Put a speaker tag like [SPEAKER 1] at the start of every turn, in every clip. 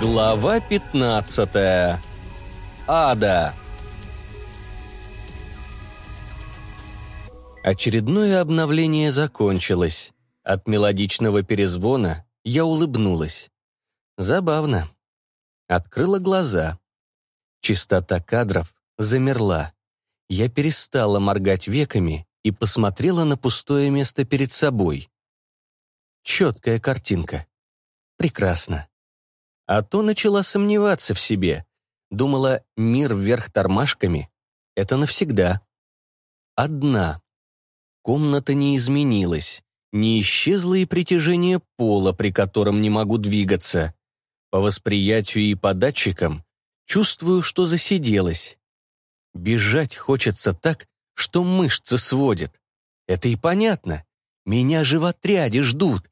[SPEAKER 1] Глава 15. Ада. Очередное обновление закончилось. От мелодичного перезвона я улыбнулась. Забавно. Открыла глаза. Чистота кадров замерла. Я перестала моргать веками и посмотрела на пустое место перед собой. Четкая картинка. Прекрасно. А то начала сомневаться в себе. Думала, мир вверх тормашками — это навсегда. Одна. Комната не изменилась. Не исчезло и притяжение пола, при котором не могу двигаться. По восприятию и по датчикам чувствую, что засиделась. Бежать хочется так, что мышцы сводят. Это и понятно. Меня же в отряде ждут.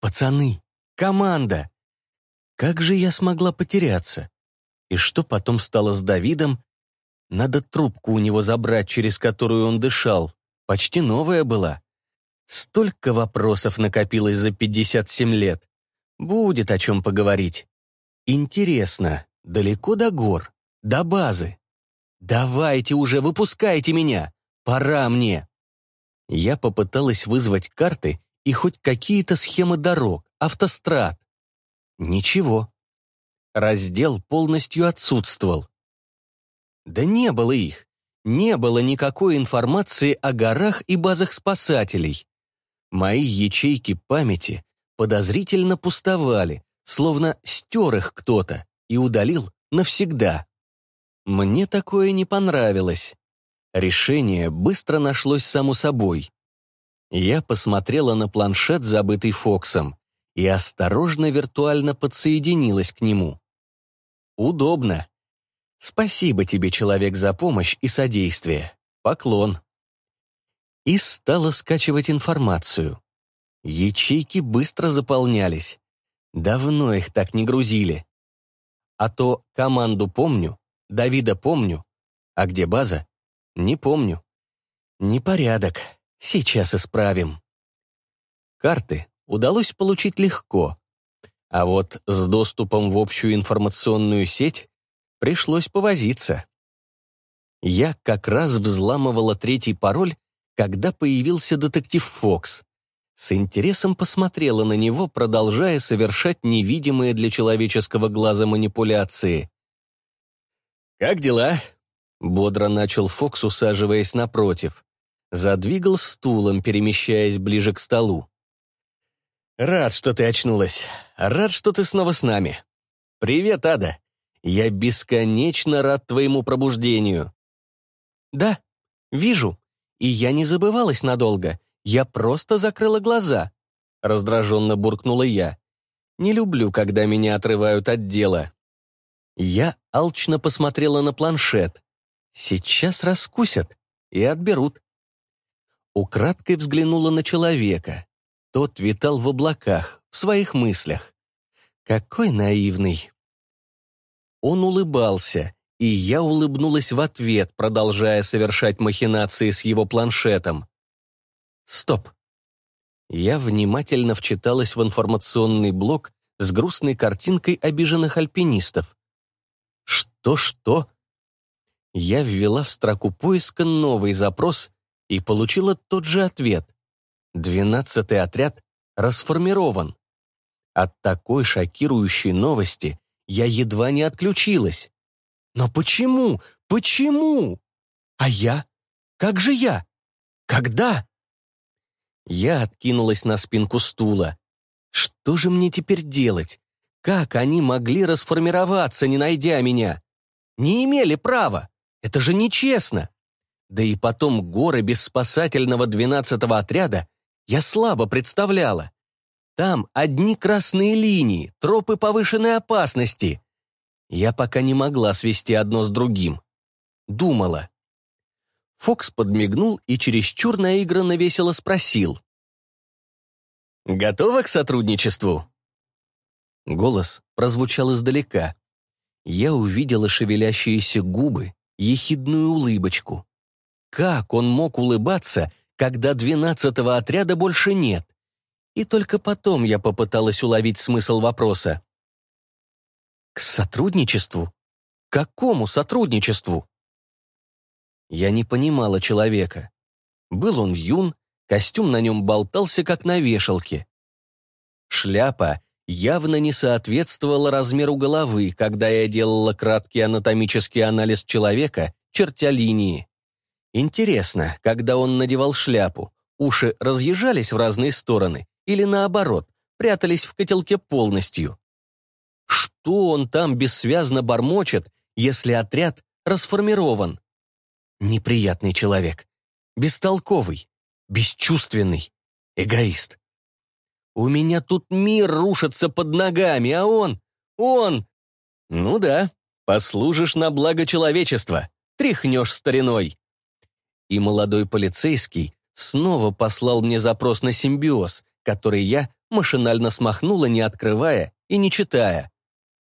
[SPEAKER 1] Пацаны, команда. Как же я смогла потеряться? И что потом стало с Давидом? Надо трубку у него забрать, через которую он дышал. Почти новая была. Столько вопросов накопилось за 57 лет. Будет о чем поговорить. Интересно, далеко до гор, до базы? Давайте уже, выпускайте меня. Пора мне. Я попыталась вызвать карты и хоть какие-то схемы дорог, автострад. Ничего. Раздел полностью отсутствовал. Да не было их. Не было никакой информации о горах и базах спасателей. Мои ячейки памяти подозрительно пустовали, словно стер их кто-то и удалил навсегда. Мне такое не понравилось. Решение быстро нашлось само собой. Я посмотрела на планшет, забытый Фоксом и осторожно виртуально подсоединилась к нему. Удобно. Спасибо тебе, человек, за помощь и содействие. Поклон. И стала скачивать информацию. Ячейки быстро заполнялись. Давно их так не грузили. А то команду помню, Давида помню, а где база, не помню. Непорядок. Сейчас исправим. Карты удалось получить легко. А вот с доступом в общую информационную сеть пришлось повозиться. Я как раз взламывала третий пароль, когда появился детектив Фокс. С интересом посмотрела на него, продолжая совершать невидимые для человеческого глаза манипуляции. «Как дела?» — бодро начал Фокс, усаживаясь напротив. Задвигал стулом, перемещаясь ближе к столу. «Рад, что ты очнулась. Рад, что ты снова с нами. Привет, Ада. Я бесконечно рад твоему пробуждению». «Да, вижу. И я не забывалась надолго. Я просто закрыла глаза», — раздраженно буркнула я. «Не люблю, когда меня отрывают от дела». Я алчно посмотрела на планшет. Сейчас раскусят и отберут. Украдкой взглянула на человека. Тот витал в облаках, в своих мыслях. Какой наивный. Он улыбался, и я улыбнулась в ответ, продолжая совершать махинации с его планшетом. Стоп. Я внимательно вчиталась в информационный блок с грустной картинкой обиженных альпинистов. Что-что? Я ввела в строку поиска новый запрос и получила тот же ответ. Двенадцатый отряд расформирован. От такой шокирующей новости я едва не отключилась. Но почему? Почему? А я? Как же я? Когда? Я откинулась на спинку стула. Что же мне теперь делать? Как они могли расформироваться, не найдя меня? Не имели права. Это же нечестно. Да и потом горы без спасательного двенадцатого отряда я слабо представляла. Там одни красные линии, тропы повышенной опасности. Я пока не могла свести одно с другим. Думала. Фокс подмигнул и чересчур наигранно весело спросил. «Готова к сотрудничеству?» Голос прозвучал издалека. Я увидела шевелящиеся губы, ехидную улыбочку. Как он мог улыбаться, когда двенадцатого отряда больше нет. И только потом я попыталась уловить смысл вопроса. К сотрудничеству? Какому сотрудничеству? Я не понимала человека. Был он юн, костюм на нем болтался, как на вешалке. Шляпа явно не соответствовала размеру головы, когда я делала краткий анатомический анализ человека, чертя линии. Интересно, когда он надевал шляпу, уши разъезжались в разные стороны или наоборот, прятались в котелке полностью? Что он там бессвязно бормочет, если отряд расформирован? Неприятный человек. Бестолковый. Бесчувственный. Эгоист. У меня тут мир рушится под ногами, а он... Он... Ну да, послужишь на благо человечества, тряхнешь стариной. И молодой полицейский снова послал мне запрос на симбиоз, который я машинально смахнула, не открывая и не читая.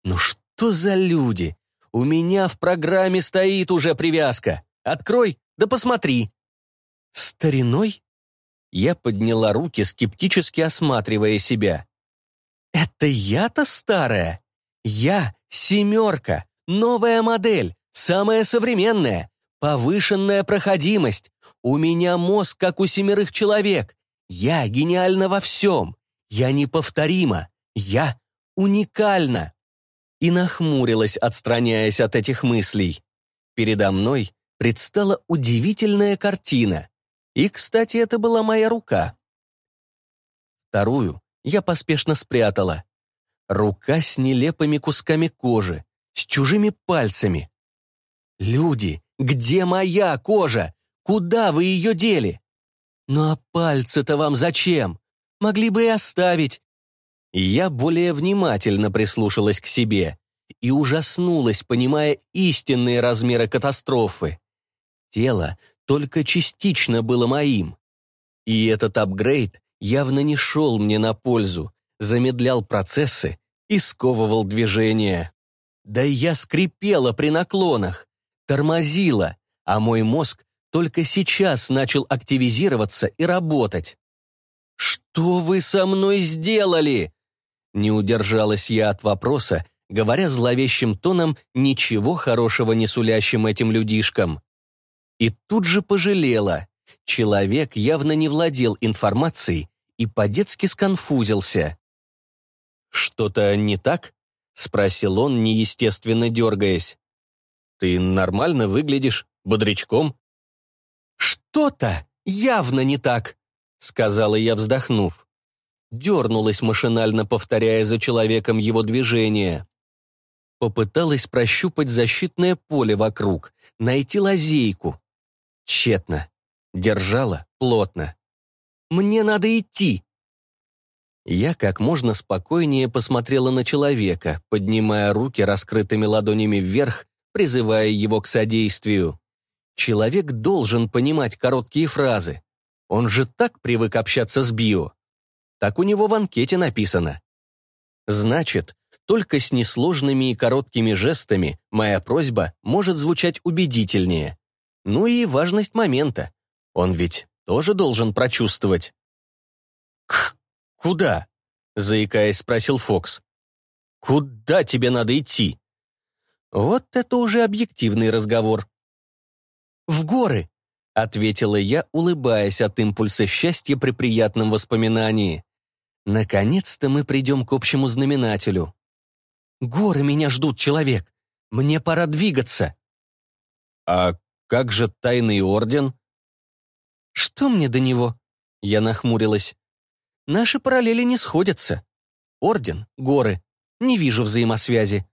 [SPEAKER 1] Ну что за люди? У меня в программе стоит уже привязка. Открой, да посмотри. Стариной? Я подняла руки, скептически осматривая себя. Это я-то старая? Я семерка, новая модель, самая современная, повышенная проходимость. У меня мозг, как у семерых человек. Я гениальна во всем. Я неповторима. Я уникальна. И нахмурилась, отстраняясь от этих мыслей. Передо мной предстала удивительная картина. И, кстати, это была моя рука. Вторую я поспешно спрятала. Рука с нелепыми кусками кожи, с чужими пальцами. «Люди, где моя кожа? Куда вы ее дели?» «Ну а пальцы-то вам зачем? Могли бы и оставить». Я более внимательно прислушалась к себе и ужаснулась, понимая истинные размеры катастрофы. Тело только частично было моим. И этот апгрейд явно не шел мне на пользу, замедлял процессы и сковывал движения. Да и я скрипела при наклонах, тормозила, а мой мозг только сейчас начал активизироваться и работать. «Что вы со мной сделали?» Не удержалась я от вопроса, говоря зловещим тоном ничего хорошего не сулящим этим людишкам. И тут же пожалела. Человек явно не владел информацией и по-детски сконфузился. «Что-то не так?» — спросил он, неестественно дергаясь. «Ты нормально выглядишь, бодрячком?» «Что-то явно не так», — сказала я, вздохнув. Дернулась машинально, повторяя за человеком его движение. Попыталась прощупать защитное поле вокруг, найти лазейку. Тщетно. Держала плотно. «Мне надо идти!» Я как можно спокойнее посмотрела на человека, поднимая руки раскрытыми ладонями вверх, призывая его к содействию. Человек должен понимать короткие фразы. Он же так привык общаться с био. Так у него в анкете написано. Значит, только с несложными и короткими жестами моя просьба может звучать убедительнее. Ну и важность момента. Он ведь тоже должен прочувствовать. «К... куда?» — заикаясь, спросил Фокс. «Куда тебе надо идти?» Вот это уже объективный разговор. «В горы!» — ответила я, улыбаясь от импульса счастья при приятном воспоминании. «Наконец-то мы придем к общему знаменателю. Горы меня ждут, человек. Мне пора двигаться». «А как же тайный орден?» «Что мне до него?» Я нахмурилась. «Наши параллели не сходятся. Орден, горы. Не вижу взаимосвязи».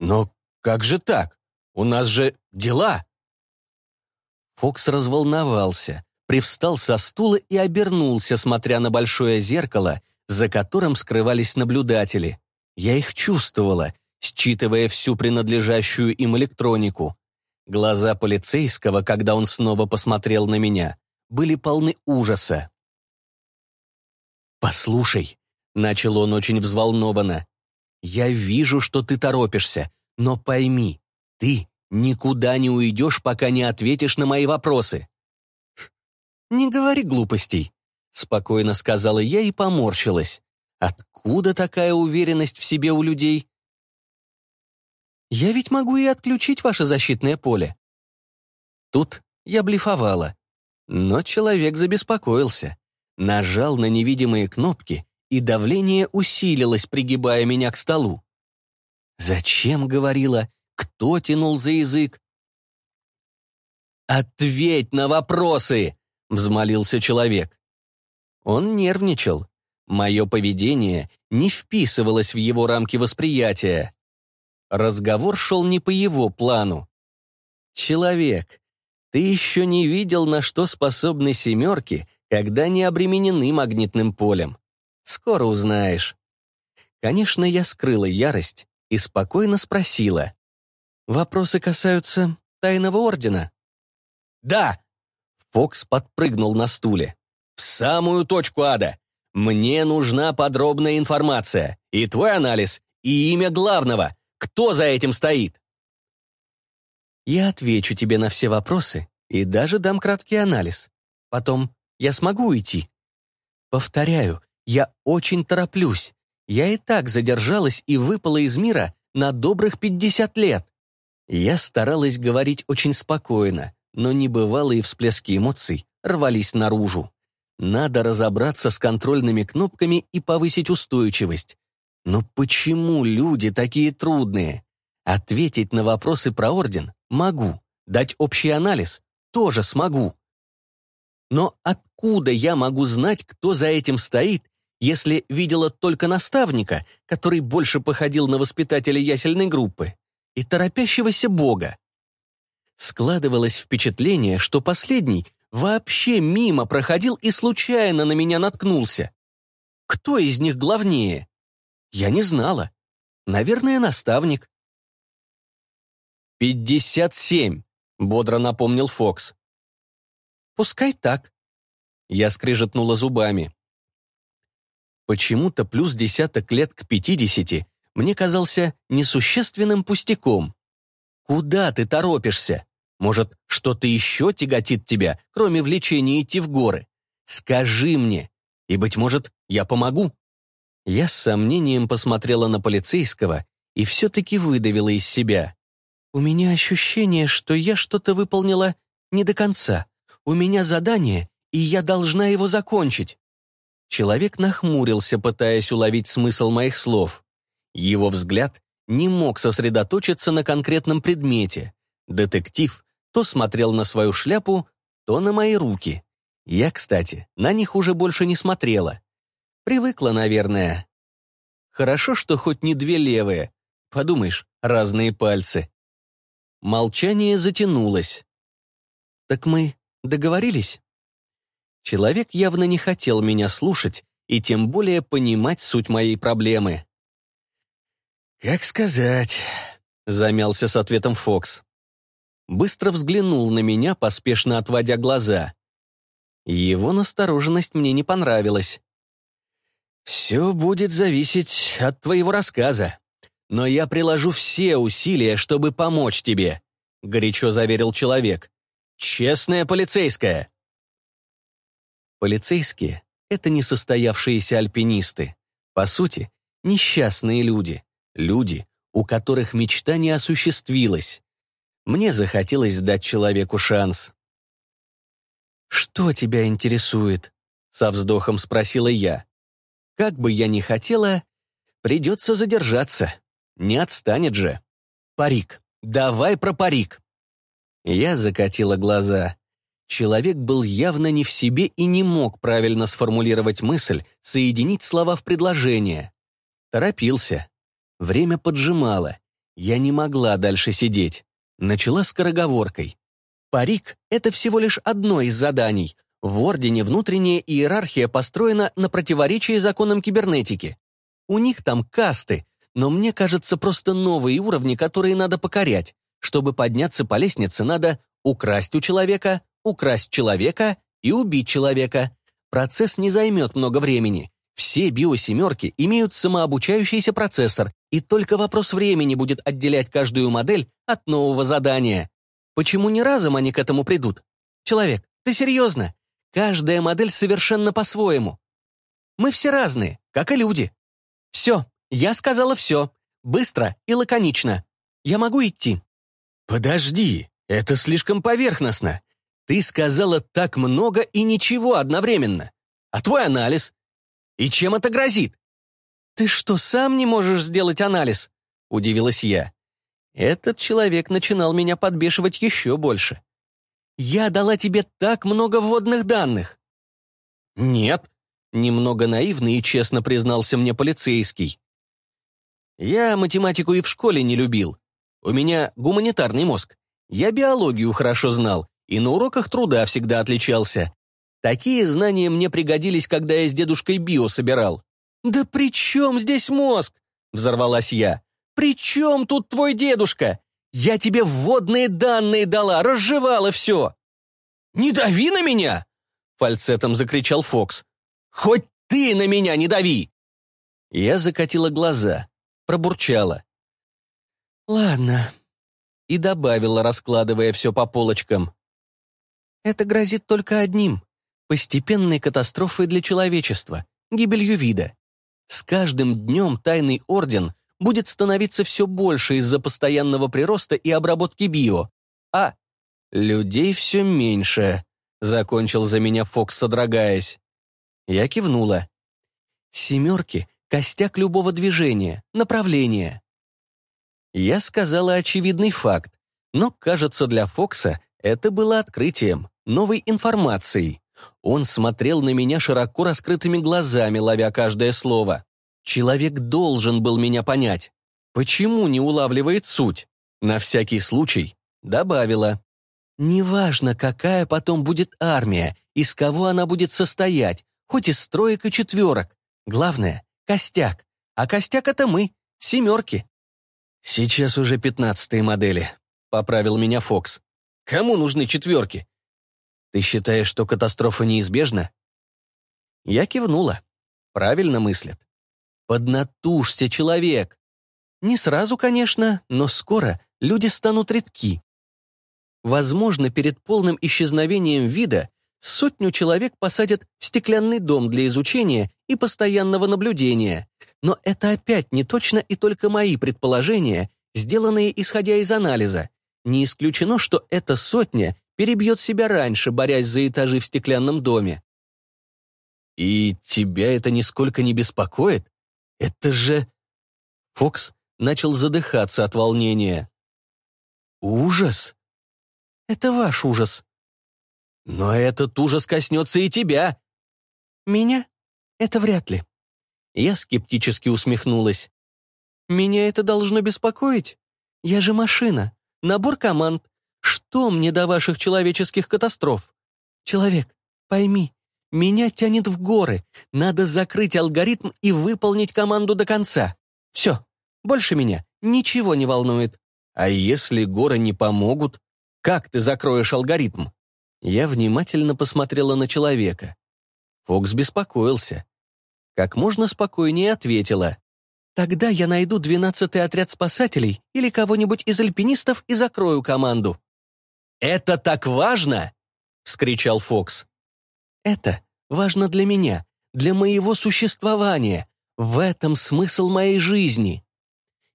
[SPEAKER 1] «Но как же так? У нас же дела!» Фокс разволновался, привстал со стула и обернулся, смотря на большое зеркало, за которым скрывались наблюдатели. Я их чувствовала, считывая всю принадлежащую им электронику. Глаза полицейского, когда он снова посмотрел на меня, были полны ужаса. «Послушай», — начал он очень взволнованно, — «я вижу, что ты торопишься, но пойми, ты Никуда не уйдешь, пока не ответишь на мои вопросы». «Не говори глупостей», — спокойно сказала я и поморщилась. «Откуда такая уверенность в себе у людей?» Я ведь могу и отключить ваше защитное поле. Тут я блефовала. Но человек забеспокоился. Нажал на невидимые кнопки, и давление усилилось, пригибая меня к столу. Зачем, говорила, кто тянул за язык? «Ответь на вопросы!» — взмолился человек. Он нервничал. Мое поведение не вписывалось в его рамки восприятия. Разговор шел не по его плану. «Человек, ты еще не видел, на что способны семерки, когда не обременены магнитным полем. Скоро узнаешь». Конечно, я скрыла ярость и спокойно спросила. «Вопросы касаются тайного ордена?»
[SPEAKER 2] «Да!»
[SPEAKER 1] Фокс подпрыгнул на стуле.
[SPEAKER 2] «В самую точку ада! Мне нужна подробная информация, и твой анализ, и имя главного. Кто за этим стоит?»
[SPEAKER 1] Я отвечу тебе на все вопросы и даже дам краткий анализ. Потом я смогу уйти. Повторяю, я очень тороплюсь. Я и так задержалась и выпала из мира на добрых 50 лет. Я старалась говорить очень спокойно, но небывалые всплески эмоций рвались наружу. Надо разобраться с контрольными кнопками и повысить устойчивость. Но почему люди такие трудные? Ответить на вопросы про орден могу, дать общий анализ тоже смогу. Но откуда я могу знать, кто за этим стоит, если видела только наставника, который больше походил на воспитателя ясельной группы, и торопящегося бога? Складывалось впечатление, что последний вообще мимо проходил и случайно на меня наткнулся. Кто из них главнее? Я не знала. Наверное, наставник.
[SPEAKER 2] «Пятьдесят семь», — бодро напомнил Фокс.
[SPEAKER 1] «Пускай так». Я скрежетнула зубами. Почему-то плюс десяток лет к пятидесяти мне казался несущественным пустяком. Куда ты торопишься? Может, что-то еще тяготит тебя, кроме влечения идти в горы? Скажи мне, и, быть может, я помогу». Я с сомнением посмотрела на полицейского и все-таки выдавила из себя. «У меня ощущение, что я что-то выполнила не до конца. У меня задание, и я должна его закончить». Человек нахмурился, пытаясь уловить смысл моих слов. Его взгляд не мог сосредоточиться на конкретном предмете. Детектив то смотрел на свою шляпу, то на мои руки. Я, кстати, на них уже больше не смотрела. Привыкла, наверное. Хорошо, что хоть не две левые. Подумаешь, разные пальцы. Молчание затянулось. «Так мы договорились?» Человек явно не хотел меня слушать и тем более понимать суть моей проблемы.
[SPEAKER 2] «Как сказать?» — замялся с ответом Фокс
[SPEAKER 1] быстро взглянул на меня, поспешно отводя глаза. Его настороженность мне не понравилась.
[SPEAKER 2] «Все будет зависеть от твоего рассказа, но я приложу все усилия, чтобы помочь тебе», — горячо заверил человек. «Честная полицейская».
[SPEAKER 1] Полицейские — это несостоявшиеся альпинисты. По сути, несчастные люди. Люди, у которых мечта не осуществилась. Мне захотелось дать человеку шанс. «Что тебя интересует?» — со вздохом спросила я. «Как бы я ни хотела, придется задержаться. Не отстанет же. Парик. Давай про парик». Я закатила глаза. Человек был явно не в себе и не мог правильно сформулировать мысль, соединить слова в предложение. Торопился. Время поджимало. Я не могла дальше сидеть. Начала скороговоркой. Парик — это всего лишь одно из заданий. В Ордене внутренняя иерархия построена на противоречии законам кибернетики. У них там касты, но мне кажется, просто новые уровни, которые надо покорять. Чтобы подняться по лестнице, надо украсть у человека, украсть человека и убить человека. Процесс не займет много времени. Все биосемерки имеют самообучающийся процессор, и только вопрос времени будет отделять каждую модель от нового задания. Почему не разом они к этому придут? Человек, ты серьезно? Каждая модель совершенно по-своему. Мы все разные, как и люди. Все, я сказала все. Быстро и лаконично. Я могу идти?» «Подожди, это слишком поверхностно. Ты сказала так много и ничего одновременно. А твой анализ? И чем это грозит?» «Ты что, сам не можешь сделать анализ?» — удивилась я. Этот человек начинал меня подбешивать еще больше. «Я дала тебе так много вводных данных!» «Нет», — немного наивно и честно признался мне полицейский. «Я математику и в школе не любил. У меня гуманитарный мозг. Я биологию хорошо знал и на уроках труда всегда отличался. Такие знания мне пригодились, когда я с дедушкой био собирал. «Да при чем здесь мозг?» — взорвалась я. «При чем тут твой дедушка? Я тебе вводные данные дала, разжевала все!» «Не дави на меня!» — фальцетом закричал Фокс. «Хоть ты на меня не дави!» Я закатила глаза, пробурчала. «Ладно», и добавила, раскладывая все по полочкам. «Это грозит только одним — постепенной катастрофой для человечества, гибелью вида. С каждым днем тайный орден будет становиться все больше из-за постоянного прироста и обработки био, а людей все меньше, закончил за меня Фокс, содрогаясь. Я кивнула. Семерки — костяк любого движения, направления. Я сказала очевидный факт, но, кажется, для Фокса это было открытием, новой информацией. Он смотрел на меня широко раскрытыми глазами, ловя каждое слово. Человек должен был меня понять. Почему не улавливает суть? На всякий случай добавила. Неважно, какая потом будет армия, из кого она будет состоять, хоть из строек и четверок. Главное — костяк. А костяк — это мы, семерки. Сейчас уже пятнадцатые модели, — поправил меня Фокс. Кому нужны четверки? Ты считаешь, что катастрофа неизбежна? Я кивнула. Правильно мыслят. Поднатужься, человек. Не сразу, конечно, но скоро люди станут редки. Возможно, перед полным исчезновением вида сотню человек посадят в стеклянный дом для изучения и постоянного наблюдения. Но это опять не точно и только мои предположения, сделанные исходя из анализа. Не исключено, что эта сотня перебьет себя раньше, борясь за этажи в стеклянном доме. «И тебя это нисколько не беспокоит? Это же...» Фокс начал задыхаться от волнения. «Ужас! Это ваш ужас. Но этот ужас коснется и тебя!» «Меня? Это вряд ли». Я скептически усмехнулась. «Меня это должно беспокоить? Я же машина, набор команд, что мне до ваших человеческих катастроф? Человек, пойми, меня тянет в горы. Надо закрыть алгоритм и выполнить команду до конца. Все, больше меня ничего не волнует. А если горы не помогут? Как ты закроешь алгоритм? Я внимательно посмотрела на человека. Фокс беспокоился. Как можно спокойнее ответила. Тогда я найду двенадцатый отряд спасателей или кого-нибудь из альпинистов и закрою команду. «Это так важно!» — вскричал Фокс. «Это важно для меня, для моего существования. В этом смысл моей жизни».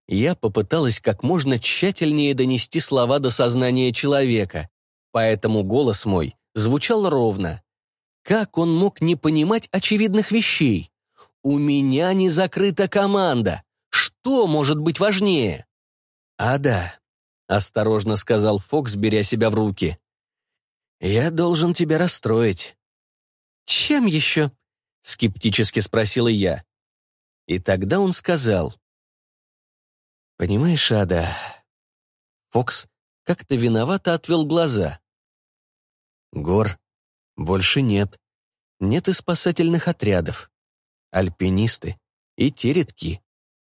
[SPEAKER 1] Я попыталась как можно тщательнее донести слова до сознания человека, поэтому голос мой звучал ровно. Как он мог не понимать очевидных вещей? У меня не закрыта команда. Что может быть важнее? А да, — осторожно сказал Фокс, беря себя в руки. «Я должен тебя расстроить». «Чем еще?» — скептически спросила я. И тогда он сказал. «Понимаешь, Ада...» Фокс как-то виновато отвел глаза. «Гор больше нет. Нет и спасательных отрядов. Альпинисты и те редки.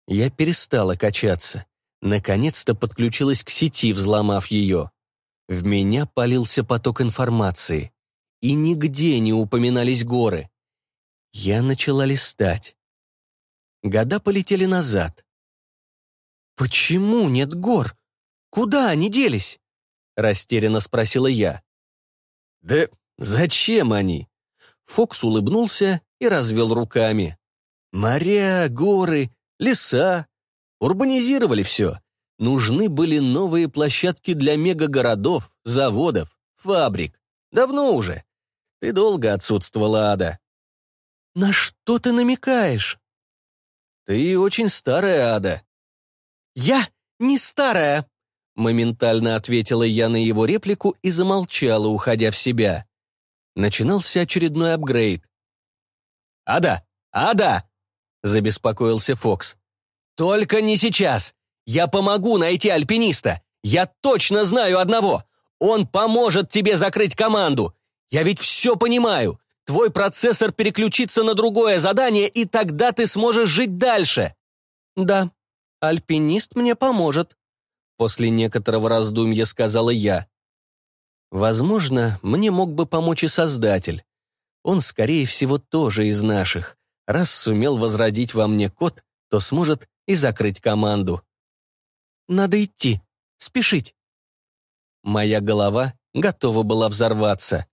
[SPEAKER 1] Я перестала качаться наконец-то подключилась к сети, взломав ее. В меня полился поток информации. И нигде не упоминались горы. Я начала листать. Года полетели назад. «Почему нет гор? Куда они делись?» Растерянно спросила я. «Да зачем они?» Фокс улыбнулся и развел руками. «Моря, горы, леса, Урбанизировали все.
[SPEAKER 2] нужны были новые площадки для мегагородов, заводов, фабрик. Давно уже. Ты долго отсутствовала, Ада.
[SPEAKER 1] На что ты намекаешь?
[SPEAKER 2] Ты очень старая, Ада.
[SPEAKER 1] Я не старая, моментально ответила я на его реплику и замолчала, уходя в себя. Начинался очередной апгрейд.
[SPEAKER 2] «Ада! Ада!» — забеспокоился Фокс. «Только не сейчас! Я помогу найти альпиниста! Я точно знаю одного! Он поможет тебе закрыть команду! Я ведь все понимаю! Твой процессор переключится на другое задание, и тогда ты сможешь жить дальше!»
[SPEAKER 1] «Да, альпинист мне поможет», — после некоторого раздумья сказала я. Возможно, мне мог бы помочь и Создатель. Он, скорее всего, тоже из наших. Раз сумел возродить во мне код, то сможет и закрыть команду. Надо идти, спешить. Моя голова готова была взорваться.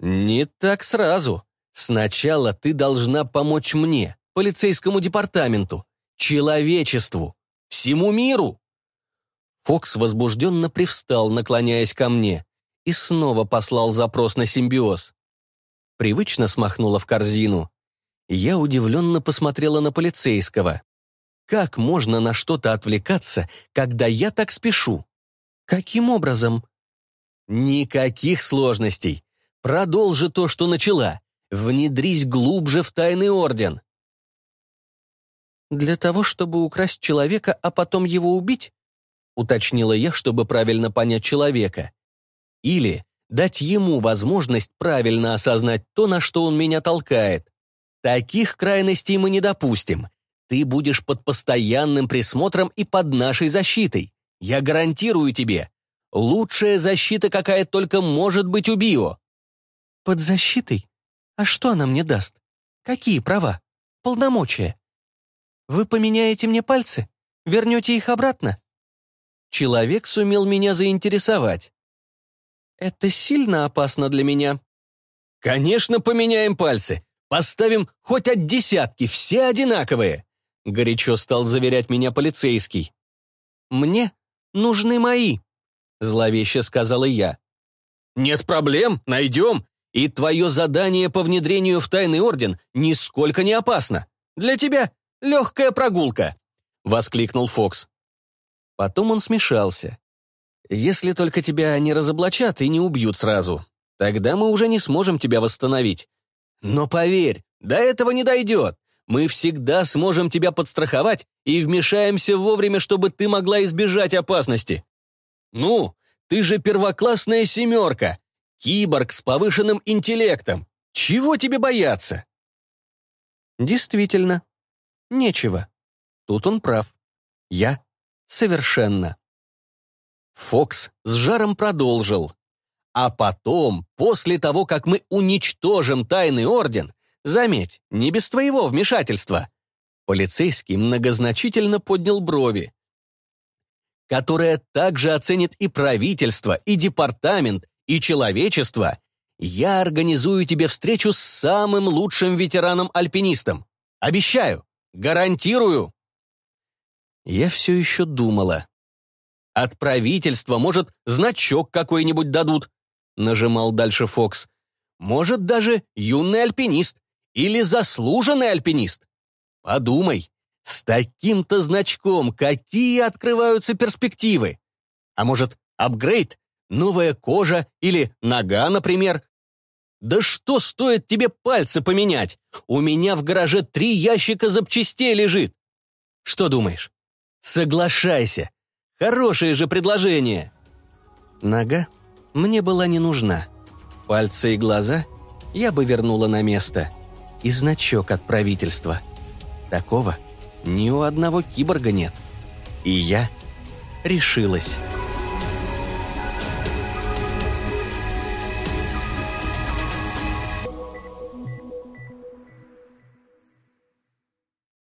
[SPEAKER 1] «Не так сразу. Сначала ты должна помочь мне, полицейскому департаменту, человечеству, всему миру». Фокс возбужденно привстал, наклоняясь ко мне, и снова послал запрос на симбиоз. Привычно смахнула в корзину. Я удивленно посмотрела на полицейского. Как можно на что-то отвлекаться, когда я так спешу? Каким образом? Никаких сложностей. Продолжи то, что начала. Внедрись глубже в тайный орден. Для того, чтобы украсть человека, а потом его убить? уточнила я, чтобы правильно понять человека. Или дать ему возможность правильно осознать то, на что он меня толкает. Таких крайностей мы не допустим. Ты будешь под постоянным присмотром и под нашей защитой. Я гарантирую тебе. Лучшая защита, какая только может быть у Био. Под защитой? А что она мне даст? Какие права? Полномочия? Вы поменяете мне пальцы? Вернете их обратно? Человек сумел меня заинтересовать. Это сильно опасно для меня. Конечно, поменяем пальцы. Поставим хоть от десятки, все одинаковые. Горячо стал заверять меня полицейский. Мне нужны мои, зловеще сказала я. Нет проблем, найдем. И твое задание по внедрению в тайный орден нисколько не опасно. Для тебя легкая прогулка, воскликнул Фокс. Потом он смешался. «Если только тебя не разоблачат и не убьют сразу, тогда мы уже не сможем тебя восстановить. Но поверь, до этого не дойдет. Мы всегда сможем тебя подстраховать и вмешаемся вовремя, чтобы ты могла избежать опасности. Ну, ты же первоклассная семерка, киборг с повышенным интеллектом. Чего тебе бояться?» Действительно, нечего. Тут он прав. Я совершенно. Фокс с жаром продолжил. А потом, после того, как мы уничтожим тайный орден, заметь, не без твоего вмешательства, полицейский многозначительно поднял брови, которое также оценит и правительство, и департамент, и человечество, я организую тебе встречу с самым лучшим ветераном-альпинистом. Обещаю, гарантирую. Я все еще думала. От правительства, может, значок какой-нибудь дадут, нажимал дальше Фокс. Может, даже юный альпинист или заслуженный альпинист. Подумай, с таким-то значком какие открываются перспективы? А может, апгрейд, новая кожа или нога, например? Да что стоит тебе пальцы поменять? У меня в гараже три ящика запчастей лежит. Что думаешь? Соглашайся. Хорошее же предложение. Нога мне была не нужна. Пальцы и глаза я бы вернула на место. И значок от правительства. Такого ни у одного киборга нет. И я решилась.